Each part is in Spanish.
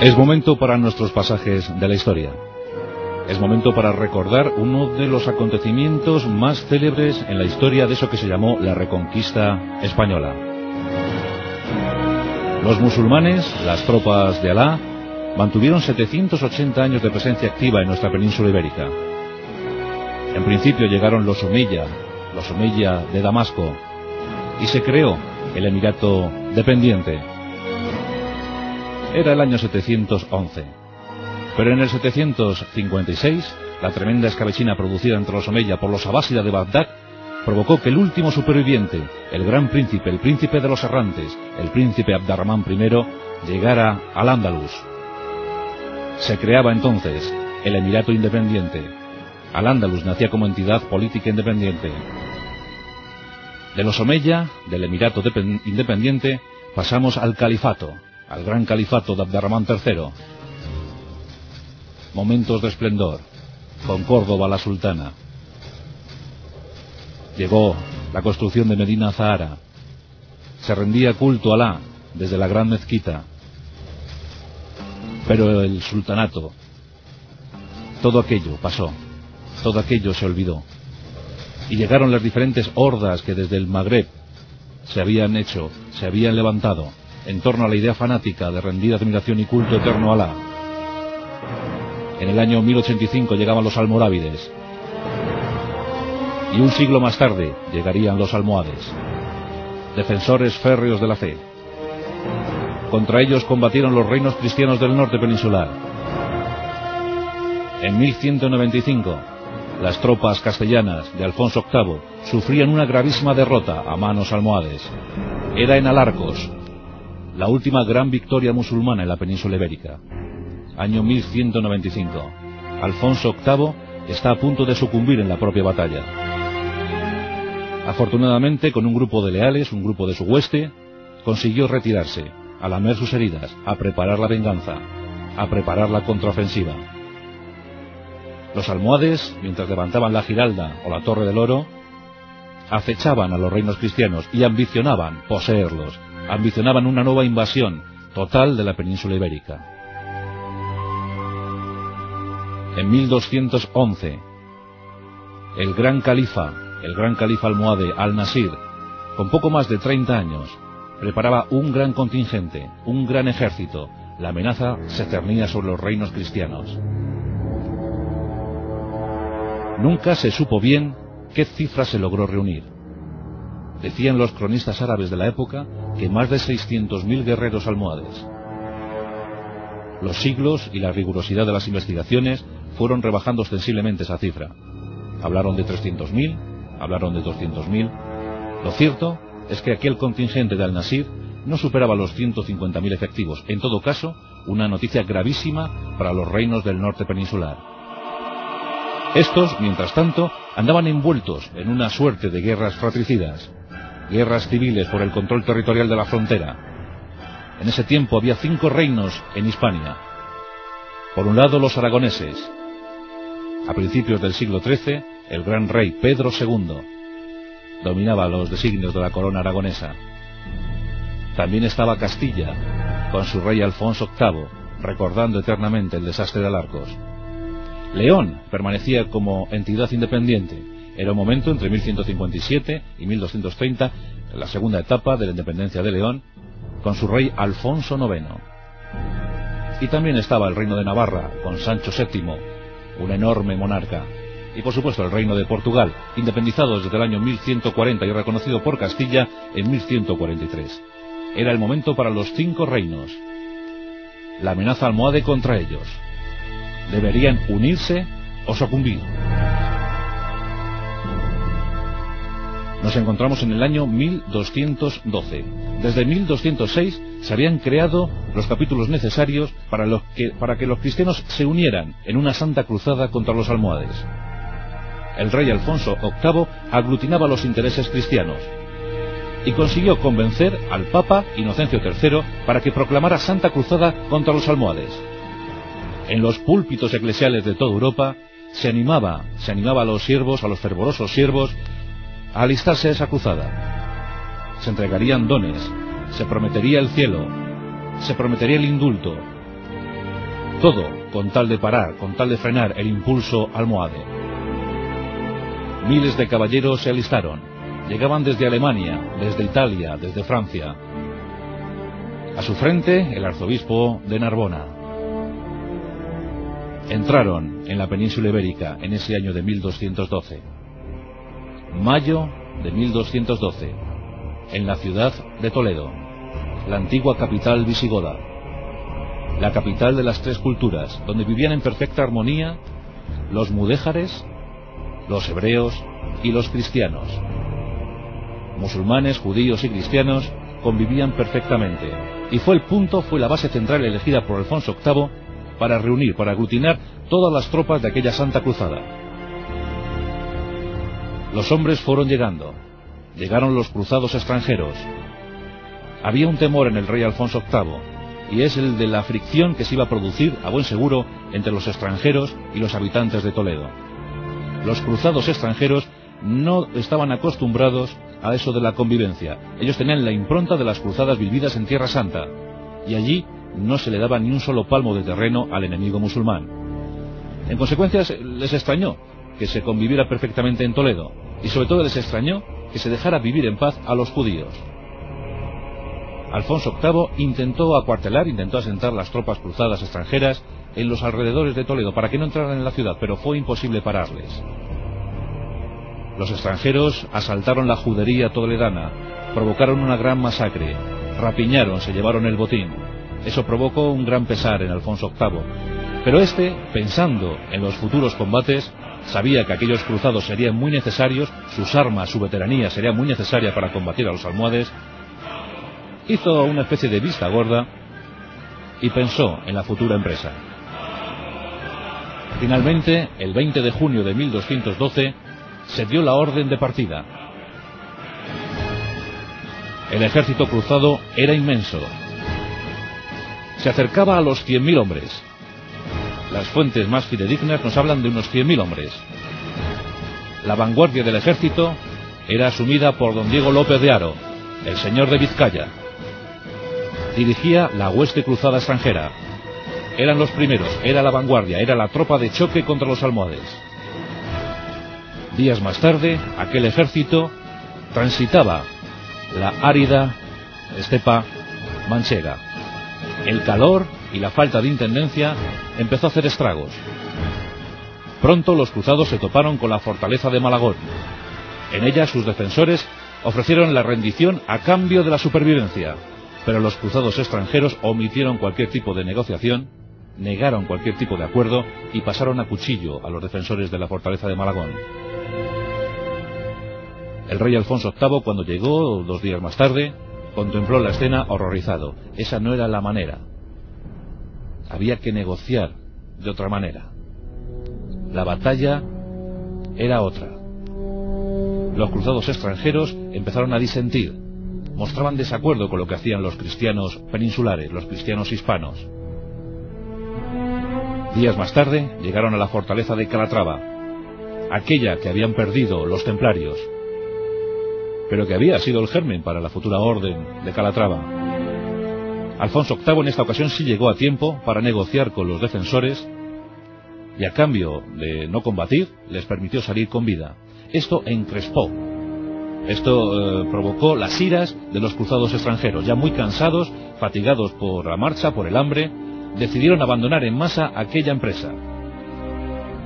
Es momento para nuestros pasajes de la historia. Es momento para recordar uno de los acontecimientos más célebres en la historia de eso que se llamó la Reconquista Española. Los musulmanes, las tropas de Alá, mantuvieron 780 años de presencia activa en nuestra península ibérica. En principio llegaron los Omeya, los Omeya de Damasco, y se creó el Emirato dependiente, era el año 711. Pero en el 756, la tremenda escabechina producida entre los Omeya por los Abásidas de Bagdad provocó que el último superviviente, el gran príncipe, el príncipe de los errantes, el príncipe Abdarrahman I, llegara al Andalus. Se creaba entonces el Emirato Independiente. Al Andalus nacía como entidad política independiente. De los Omeya, del Emirato Independiente, pasamos al Califato, al gran califato de Abderramán III. Momentos de esplendor, con Córdoba la sultana. Llegó la construcción de Medina Zahara. Se rendía culto a Alá desde la gran mezquita. Pero el sultanato, todo aquello pasó, todo aquello se olvidó. Y llegaron las diferentes hordas que desde el Magreb se habían hecho, se habían levantado en torno a la idea fanática de rendida admiración y culto eterno a Alá. En el año 1085 llegaban los almorávides y un siglo más tarde llegarían los almohades, defensores férreos de la fe. Contra ellos combatieron los reinos cristianos del norte peninsular. En 1195, las tropas castellanas de Alfonso VIII sufrían una gravísima derrota a manos almohades. Era en Alarcos, la última gran victoria musulmana en la península ibérica. Año 1195. Alfonso VIII está a punto de sucumbir en la propia batalla. Afortunadamente, con un grupo de leales, un grupo de su hueste, consiguió retirarse, a lamer sus heridas, a preparar la venganza, a preparar la contraofensiva. Los almohades, mientras levantaban la Giralda o la Torre del Oro, acechaban a los reinos cristianos y ambicionaban poseerlos, ambicionaban una nueva invasión total de la península ibérica. En 1211, el gran califa, el gran califa almohade al-Nasir, con poco más de 30 años, preparaba un gran contingente, un gran ejército. La amenaza se cernía sobre los reinos cristianos. Nunca se supo bien qué cifra se logró reunir. Decían los cronistas árabes de la época que más de 600.000 guerreros almohades. Los siglos y la rigurosidad de las investigaciones fueron rebajando ostensiblemente esa cifra. Hablaron de 300.000, hablaron de 200.000. Lo cierto es que aquel contingente de Al-Nasir no superaba los 150.000 efectivos. En todo caso, una noticia gravísima para los reinos del norte peninsular. Estos, mientras tanto, andaban envueltos en una suerte de guerras fratricidas guerras civiles por el control territorial de la frontera. En ese tiempo había cinco reinos en Hispania. Por un lado los aragoneses. A principios del siglo XIII, el gran rey Pedro II dominaba los designios de la corona aragonesa. También estaba Castilla, con su rey Alfonso VIII, recordando eternamente el desastre de Alarcos. León permanecía como entidad independiente, era un momento entre 1157 y 1230, la segunda etapa de la independencia de León, con su rey Alfonso IX. Y también estaba el reino de Navarra, con Sancho VII, un enorme monarca. Y por supuesto el reino de Portugal, independizado desde el año 1140 y reconocido por Castilla en 1143. Era el momento para los cinco reinos. La amenaza almohade contra ellos. Deberían unirse o sucumbir. Nos encontramos en el año 1212. Desde 1206 se habían creado los capítulos necesarios para, que, que los cristianos se unieran en una santa cruzada contra los almohades. El rey Alfonso VIII aglutinaba los intereses cristianos y consiguió convencer al Papa Inocencio III para que proclamara santa cruzada contra los almohades. En los púlpitos eclesiales de toda Europa se animaba, se animaba a los siervos, a los fervorosos siervos, alistarse a esa cruzada. Se entregarían dones, se prometería el cielo, se prometería el indulto, Todo con tal de parar, con tal de frenar el impulso almohade. Miles de caballeros se alistaron. Llegaban desde Alemania, desde Italia, desde Francia. A su frente, el arzobispo de Narbona. Entraron en la península ibérica en ese año de 1212. Mayo de 1212, en la ciudad de Toledo, la antigua capital visigoda, la capital de las tres culturas, donde vivían en perfecta armonía los mudéjares, los hebreos y los cristianos. Musulmanes, judíos y cristianos convivían perfectamente, y fue el punto, fue la base central elegida por Alfonso VIII para reunir, para aglutinar todas las tropas de aquella Santa Cruzada. Los hombres fueron llegando, llegaron los cruzados extranjeros. Había un temor en el rey Alfonso VIII, y es el de la fricción que se iba a producir, a buen seguro, entre los extranjeros y los habitantes de Toledo. Los cruzados extranjeros no estaban acostumbrados a eso de la convivencia. Ellos tenían la impronta de las cruzadas vividas en Tierra Santa, y allí no se le daba ni un solo palmo de terreno al enemigo musulmán. En consecuencia, les extrañó que se conviviera perfectamente en Toledo, y sobre todo les extrañó que se dejara vivir en paz a los judíos. Alfonso VIII intentó acuartelar, intentó asentar las tropas cruzadas extranjeras en los alrededores de Toledo para que no entraran en la ciudad, pero fue imposible pararles. Los extranjeros asaltaron la judería toledana, provocaron una gran masacre, rapiñaron, se llevaron el botín. Eso provocó un gran pesar en Alfonso VIII. Pero este, pensando en los futuros combates, sabía que aquellos cruzados serían muy necesarios, sus armas, su veteranía sería muy necesaria para combatir a los almohades, hizo una especie de vista gorda y pensó en la futura empresa. Finalmente, el 20 de junio de 1212, se dio la orden de partida. El ejército cruzado era inmenso. Se acercaba a los 100.000 hombres. Las fuentes más fidedignas nos hablan de unos 100.000 hombres. La vanguardia del ejército era asumida por don Diego López de Aro, el señor de Vizcaya. Dirigía la hueste cruzada extranjera. Eran los primeros, era la vanguardia, era la tropa de choque contra los almohades. Días más tarde, aquel ejército transitaba la árida estepa manchega. El calor y la falta de intendencia empezó a hacer estragos. Pronto los cruzados se toparon con la fortaleza de Malagón. En ella sus defensores ofrecieron la rendición a cambio de la supervivencia, pero los cruzados extranjeros omitieron cualquier tipo de negociación, negaron cualquier tipo de acuerdo y pasaron a cuchillo a los defensores de la fortaleza de Malagón. El rey Alfonso VIII, cuando llegó, dos días más tarde, contempló la escena horrorizado. Esa no era la manera. Había que negociar de otra manera. La batalla era otra. Los cruzados extranjeros empezaron a disentir. Mostraban desacuerdo con lo que hacían los cristianos peninsulares, los cristianos hispanos. Días más tarde llegaron a la fortaleza de Calatrava, aquella que habían perdido los templarios, pero que había sido el germen para la futura orden de Calatrava. Alfonso VIII en esta ocasión sí llegó a tiempo para negociar con los defensores y a cambio de no combatir les permitió salir con vida. Esto encrespó. Esto eh, provocó las iras de los cruzados extranjeros, ya muy cansados, fatigados por la marcha, por el hambre, decidieron abandonar en masa aquella empresa.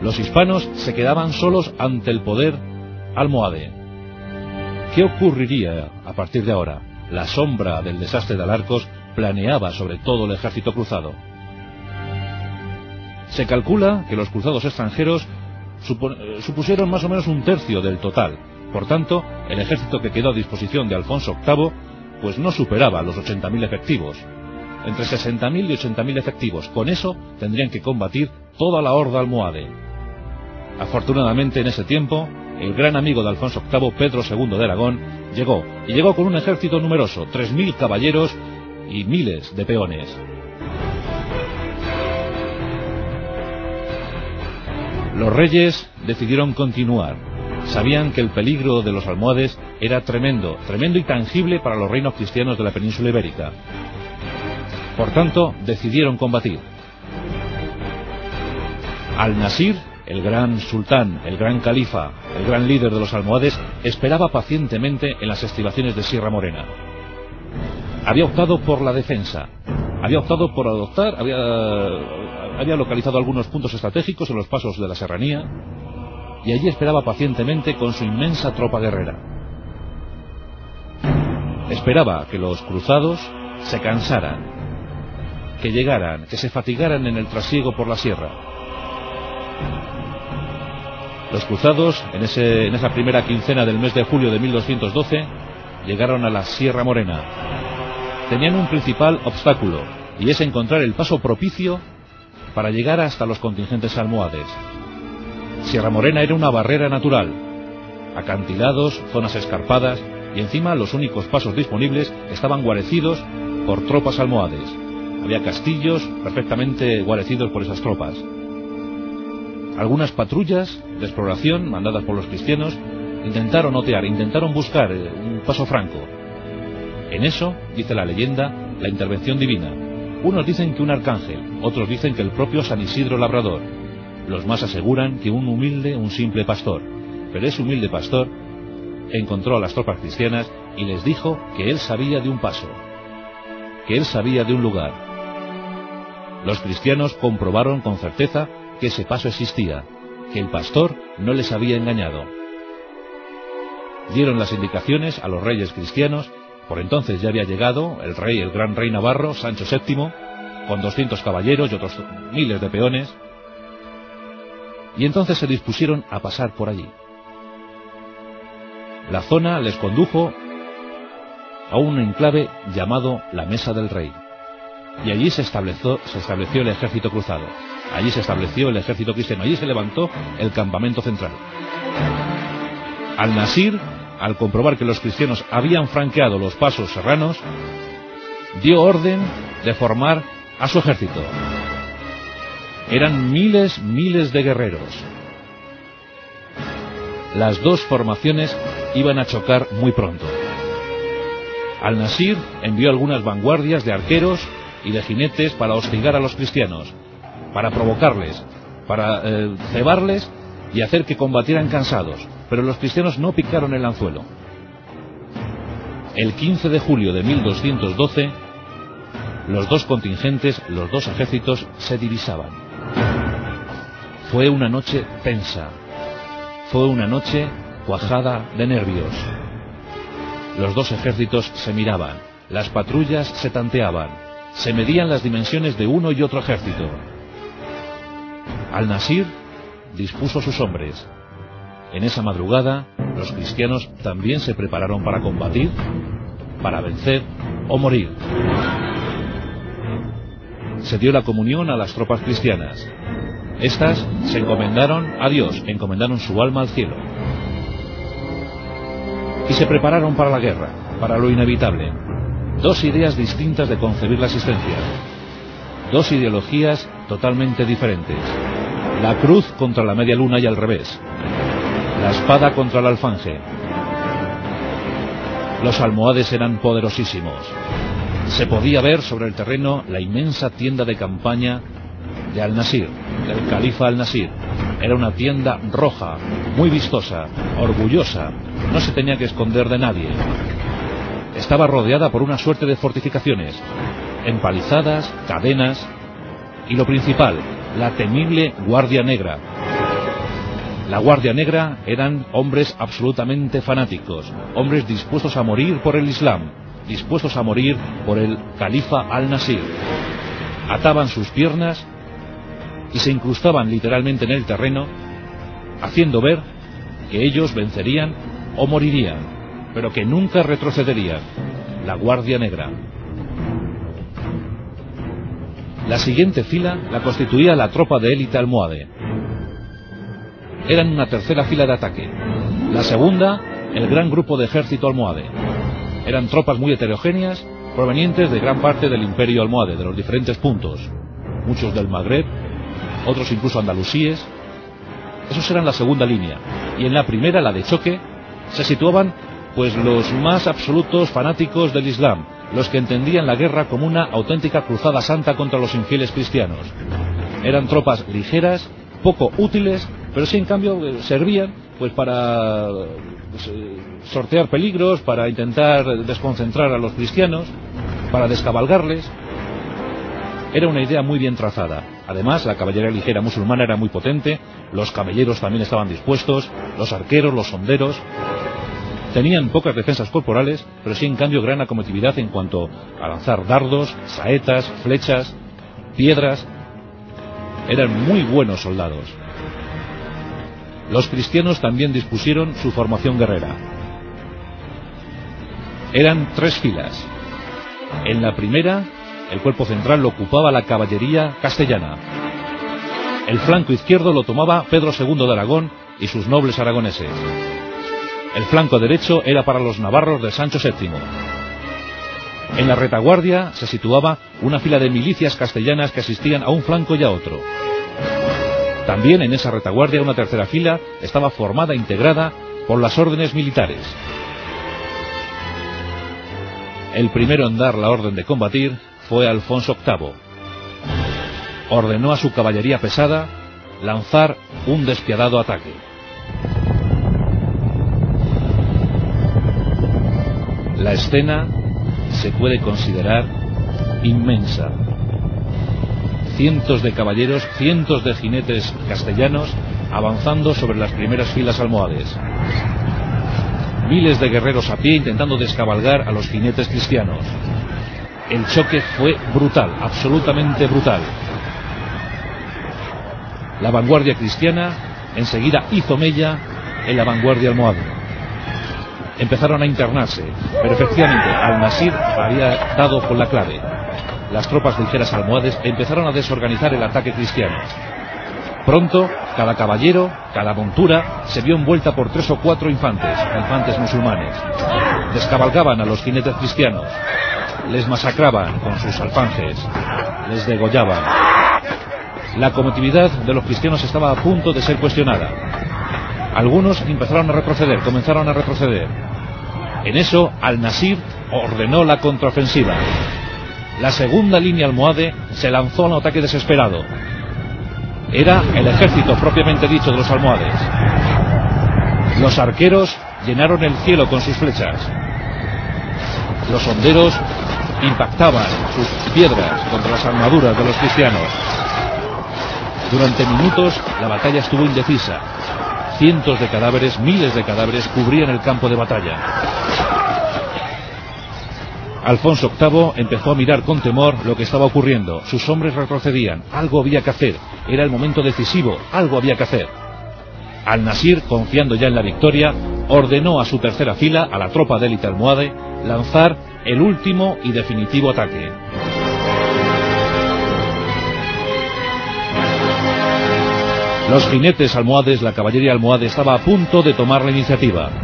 Los hispanos se quedaban solos ante el poder almohade. ¿Qué ocurriría a partir de ahora? La sombra del desastre de Alarcos planeaba sobre todo el ejército cruzado. Se calcula que los cruzados extranjeros eh, supusieron más o menos un tercio del total. Por tanto, el ejército que quedó a disposición de Alfonso VIII pues no superaba los 80.000 efectivos. Entre 60.000 y 80.000 efectivos. Con eso tendrían que combatir toda la horda almohade. Afortunadamente en ese tiempo el gran amigo de Alfonso VIII, Pedro II de Aragón, llegó, y llegó con un ejército numeroso, 3.000 caballeros y miles de peones. Los reyes decidieron continuar. Sabían que el peligro de los almohades era tremendo, tremendo y tangible para los reinos cristianos de la península ibérica. Por tanto, decidieron combatir. Al-Nasir, el gran sultán, el gran califa, el gran líder de los almohades, esperaba pacientemente en las estribaciones de Sierra Morena. Había optado por la defensa, había optado por adoptar, había, localizado algunos puntos estratégicos en los pasos de la serranía y allí esperaba pacientemente con su inmensa tropa guerrera. Esperaba que los cruzados se cansaran, que llegaran, que se fatigaran en el trasiego por la sierra. Los cruzados, en esa primera quincena del mes de julio de 1212, llegaron a la Sierra Morena. Tenían un principal obstáculo, y es encontrar el paso propicio para llegar hasta los contingentes almohades. Sierra Morena era una barrera natural, acantilados, zonas escarpadas, y encima los únicos pasos disponibles estaban guarecidos por tropas almohades. Había castillos perfectamente guarecidos por esas tropas. Algunas patrullas de exploración mandadas por los cristianos intentaron otear, intentaron buscar eh, un paso franco. En eso, dice la leyenda, la intervención divina. Unos dicen que un arcángel, otros dicen que el propio San Isidro Labrador. Los más aseguran que un humilde, un simple pastor. Pero ese humilde pastor encontró a las tropas cristianas y les dijo que él sabía de un paso, que él sabía de un lugar. Los cristianos comprobaron con certeza que ese paso existía, que el pastor no les había engañado. Dieron las indicaciones a los reyes cristianos, por entonces ya había llegado el rey, el gran rey navarro, Sancho VII, con 200 caballeros y otros miles de peones, y entonces se dispusieron a pasar por allí. La zona les condujo a un enclave llamado la Mesa del Rey. Y allí se estableció, se estableció el ejército cruzado. Allí se estableció el ejército cristiano. Allí se levantó el campamento central. Al-Nasir, al comprobar que los cristianos habían franqueado los pasos serranos, dio orden de formar a su ejército. Eran miles, miles de guerreros. Las dos formaciones iban a chocar muy pronto. Al-Nasir envió algunas vanguardias de arqueros y de jinetes para hostigar a los cristianos, para provocarles, para eh, cebarles y hacer que combatieran cansados, pero los cristianos no picaron el anzuelo. El 15 de julio de 1212, los dos contingentes, los dos ejércitos se divisaban. Fue una noche tensa, fue una noche cuajada de nervios. Los dos ejércitos se miraban, las patrullas se tanteaban, se medían las dimensiones de uno y otro ejército. Al-Nasir dispuso sus hombres. En esa madrugada, los cristianos también se prepararon para combatir, para vencer o morir. Se dio la comunión a las tropas cristianas. Estas se encomendaron a Dios, encomendaron su alma al cielo y se prepararon para la guerra, para lo inevitable. Dos ideas distintas de concebir la existencia. Dos ideologías totalmente diferentes. La cruz contra la media luna y al revés. La espada contra el alfanje. Los almohades eran poderosísimos. Se podía ver sobre el terreno la inmensa tienda de campaña de Al-Nasir, del califa Al-Nasir. Era una tienda roja, muy vistosa, orgullosa, no se tenía que esconder de nadie. Estaba rodeada por una suerte de fortificaciones, empalizadas, cadenas y lo principal, la temible Guardia Negra. La Guardia Negra eran hombres absolutamente fanáticos, hombres dispuestos a morir por el Islam, dispuestos a morir por el califa al-Nasir. Ataban sus piernas y se incrustaban literalmente en el terreno, haciendo ver que ellos vencerían o morirían, pero que nunca retrocederían. La Guardia Negra. La siguiente fila la constituía la tropa de élite almohade. Eran una tercera fila de ataque. La segunda, el gran grupo de ejército almohade. Eran tropas muy heterogéneas, provenientes de gran parte del imperio almohade, de los diferentes puntos. Muchos del Magreb, otros incluso andalusíes. Esos eran la segunda línea. Y en la primera, la de choque, se situaban pues los más absolutos fanáticos del Islam, los que entendían la guerra como una auténtica cruzada santa contra los infieles cristianos. Eran tropas ligeras, poco útiles, pero sí en cambio eh, servían pues para pues, eh, sortear peligros, para intentar desconcentrar a los cristianos, para descabalgarles. Era una idea muy bien trazada. Además, la caballería ligera musulmana era muy potente, los caballeros también estaban dispuestos, los arqueros, los sonderos. Tenían pocas defensas corporales, pero sí en cambio gran acometividad en cuanto a lanzar dardos, saetas, flechas, piedras. Eran muy buenos soldados. Los cristianos también dispusieron su formación guerrera. Eran tres filas. En la primera, el cuerpo central lo ocupaba la caballería castellana. El flanco izquierdo lo tomaba Pedro II de Aragón y sus nobles aragoneses. El flanco derecho era para los navarros de Sancho VII. En la retaguardia se situaba una fila de milicias castellanas que asistían a un flanco y a otro. También en esa retaguardia una tercera fila estaba formada e integrada por las órdenes militares. El primero en dar la orden de combatir fue Alfonso VIII. Ordenó a su caballería pesada lanzar un despiadado ataque. La escena se puede considerar inmensa. Cientos de caballeros, cientos de jinetes castellanos avanzando sobre las primeras filas almohades. Miles de guerreros a pie intentando descabalgar a los jinetes cristianos. El choque fue brutal, absolutamente brutal. La vanguardia cristiana enseguida hizo mella en la vanguardia almohade empezaron a internarse, pero efectivamente Al-Nasir había dado con la clave. Las tropas ligeras almohades empezaron a desorganizar el ataque cristiano. Pronto, cada caballero, cada montura, se vio envuelta por tres o cuatro infantes, infantes musulmanes. Descabalgaban a los jinetes cristianos, les masacraban con sus alfanjes, les degollaban. La comitividad de los cristianos estaba a punto de ser cuestionada. Algunos empezaron a retroceder, comenzaron a retroceder. En eso, Al-Nasir ordenó la contraofensiva. La segunda línea almohade se lanzó a un ataque desesperado. Era el ejército propiamente dicho de los almohades. Los arqueros llenaron el cielo con sus flechas. Los honderos impactaban sus piedras contra las armaduras de los cristianos. Durante minutos la batalla estuvo indecisa. Cientos de cadáveres, miles de cadáveres cubrían el campo de batalla. Alfonso VIII empezó a mirar con temor lo que estaba ocurriendo. Sus hombres retrocedían. Algo había que hacer. Era el momento decisivo. Algo había que hacer. Al-Nasir, confiando ya en la victoria, ordenó a su tercera fila, a la tropa de élite almohade, lanzar el último y definitivo ataque. Los jinetes almohades, la caballería almohade estaba a punto de tomar la iniciativa.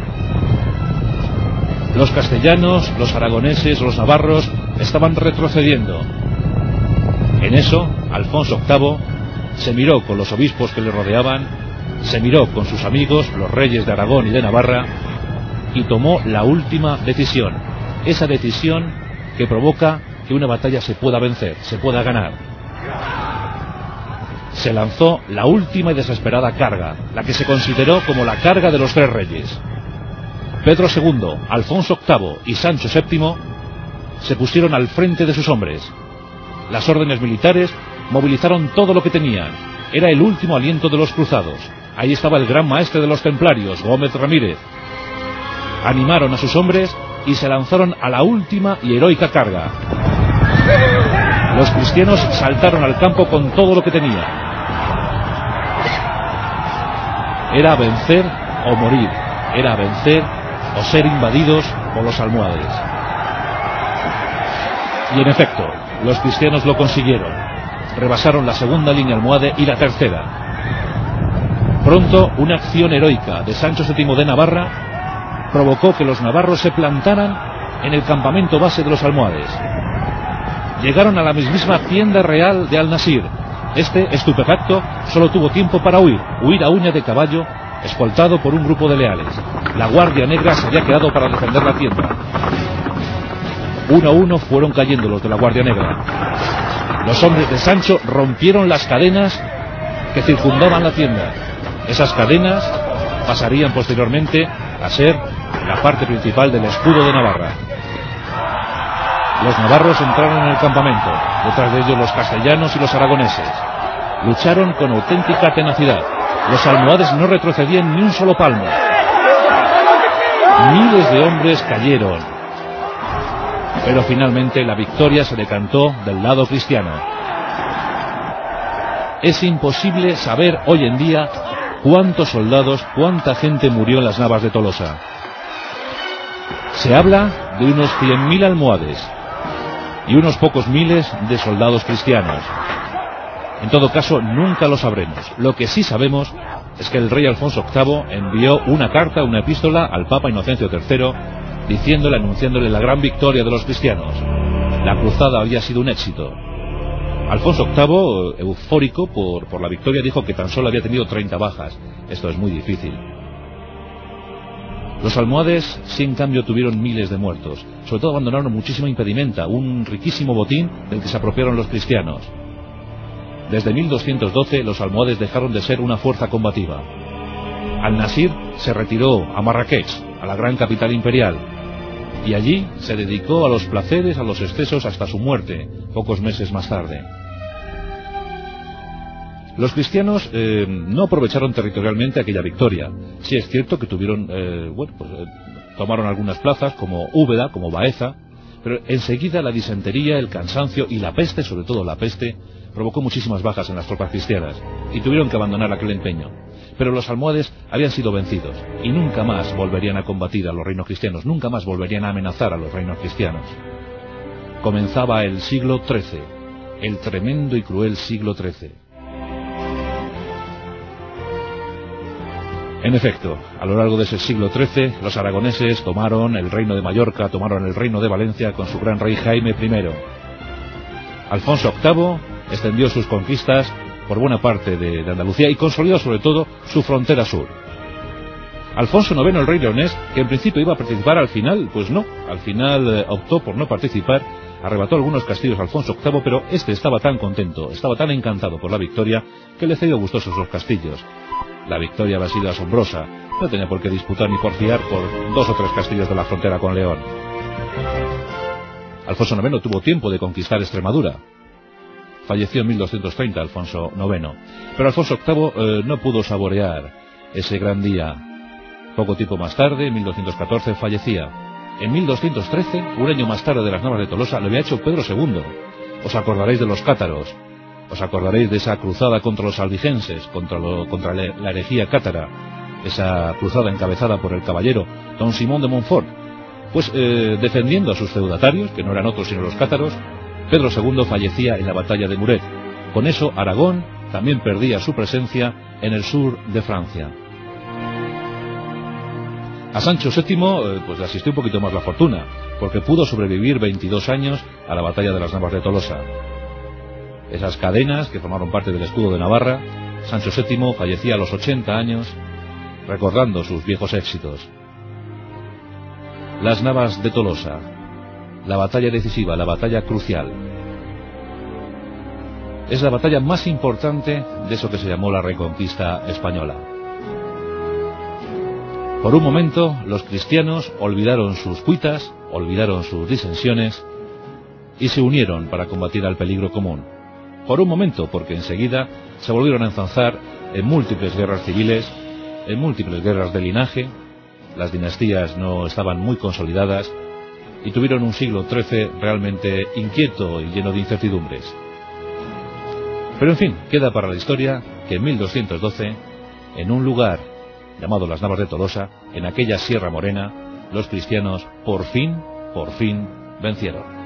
Los castellanos, los aragoneses, los navarros estaban retrocediendo. En eso, Alfonso VIII se miró con los obispos que le rodeaban, se miró con sus amigos, los reyes de Aragón y de Navarra, y tomó la última decisión. Esa decisión que provoca que una batalla se pueda vencer, se pueda ganar se lanzó la última y desesperada carga, la que se consideró como la carga de los tres reyes. Pedro II, Alfonso VIII y Sancho VII se pusieron al frente de sus hombres. Las órdenes militares movilizaron todo lo que tenían. Era el último aliento de los cruzados. Ahí estaba el gran maestre de los templarios, Gómez Ramírez. Animaron a sus hombres y se lanzaron a la última y heroica carga. Los cristianos saltaron al campo con todo lo que tenían. Era vencer o morir. Era vencer o ser invadidos por los almohades. Y en efecto, los cristianos lo consiguieron. Rebasaron la segunda línea almohade y la tercera. Pronto, una acción heroica de Sancho VII de Navarra provocó que los navarros se plantaran en el campamento base de los almohades llegaron a la mismísima tienda real de Al-Nasir. Este, estupefacto, solo tuvo tiempo para huir, huir a uña de caballo, escoltado por un grupo de leales. La Guardia Negra se había quedado para defender la tienda. Uno a uno fueron cayendo los de la Guardia Negra. Los hombres de Sancho rompieron las cadenas que circundaban la hacienda. Esas cadenas pasarían posteriormente a ser la parte principal del escudo de Navarra. Los navarros entraron en el campamento, detrás de ellos los castellanos y los aragoneses. Lucharon con auténtica tenacidad. Los almohades no retrocedían ni un solo palmo. Miles de hombres cayeron. Pero finalmente la victoria se decantó del lado cristiano. Es imposible saber hoy en día cuántos soldados, cuánta gente murió en las navas de Tolosa. Se habla de unos 100.000 almohades, y unos pocos miles de soldados cristianos. En todo caso, nunca lo sabremos. Lo que sí sabemos es que el rey Alfonso VIII envió una carta, una epístola al Papa Inocencio III, diciéndole, anunciándole la gran victoria de los cristianos. La cruzada había sido un éxito. Alfonso VIII, eufórico por, por la victoria, dijo que tan solo había tenido 30 bajas. Esto es muy difícil. Los almohades sí en cambio tuvieron miles de muertos. Sobre todo abandonaron muchísima impedimenta, un riquísimo botín del que se apropiaron los cristianos. Desde 1212 los almohades dejaron de ser una fuerza combativa. Al-Nasir se retiró a Marrakech, a la gran capital imperial, y allí se dedicó a los placeres, a los excesos hasta su muerte, pocos meses más tarde. Los cristianos eh, no aprovecharon territorialmente aquella victoria. Sí es cierto que tuvieron, eh, bueno, pues eh, tomaron algunas plazas como Úbeda, como Baeza, pero enseguida la disentería, el cansancio y la peste, sobre todo la peste, provocó muchísimas bajas en las tropas cristianas y tuvieron que abandonar aquel empeño. Pero los almohades habían sido vencidos y nunca más volverían a combatir a los reinos cristianos, nunca más volverían a amenazar a los reinos cristianos. Comenzaba el siglo XIII, el tremendo y cruel siglo XIII. En efecto, a lo largo de ese siglo XIII, los aragoneses tomaron el reino de Mallorca, tomaron el reino de Valencia con su gran rey Jaime I. Alfonso VIII extendió sus conquistas por buena parte de, Andalucía y consolidó sobre todo su frontera sur. Alfonso IX, el rey leonés, que en principio iba a participar al final, pues no, al final eh, optó por no participar, arrebató algunos castillos a Alfonso VIII, pero este estaba tan contento, estaba tan encantado por la victoria, que le cedió gustosos los castillos. La victoria había sido asombrosa. No tenía por qué disputar ni porfiar por dos o tres castillos de la frontera con León. Alfonso IX tuvo tiempo de conquistar Extremadura. Falleció en 1230 Alfonso IX. Pero Alfonso VIII eh, no pudo saborear ese gran día. Poco tiempo más tarde, en 1214, fallecía. En 1213, un año más tarde de las Navas de Tolosa, lo había hecho Pedro II. Os acordaréis de los cátaros, os acordaréis de esa cruzada contra los albigenses, contra, la herejía cátara, esa cruzada encabezada por el caballero don Simón de Montfort. Pues eh, defendiendo a sus feudatarios, que no eran otros sino los cátaros, Pedro II fallecía en la batalla de Muret. Con eso Aragón también perdía su presencia en el sur de Francia. A Sancho VII eh, pues le asistió un poquito más la fortuna, porque pudo sobrevivir 22 años a la batalla de las Navas de Tolosa esas cadenas que formaron parte del escudo de Navarra, Sancho VII fallecía a los 80 años recordando sus viejos éxitos. Las Navas de Tolosa, la batalla decisiva, la batalla crucial. Es la batalla más importante de eso que se llamó la Reconquista Española. Por un momento, los cristianos olvidaron sus cuitas, olvidaron sus disensiones y se unieron para combatir al peligro común por un momento, porque enseguida se volvieron a enzanzar en múltiples guerras civiles, en múltiples guerras de linaje, las dinastías no estaban muy consolidadas y tuvieron un siglo XIII realmente inquieto y lleno de incertidumbres. Pero en fin, queda para la historia que en 1212, en un lugar llamado las Navas de Tolosa, en aquella Sierra Morena, los cristianos por fin, por fin vencieron.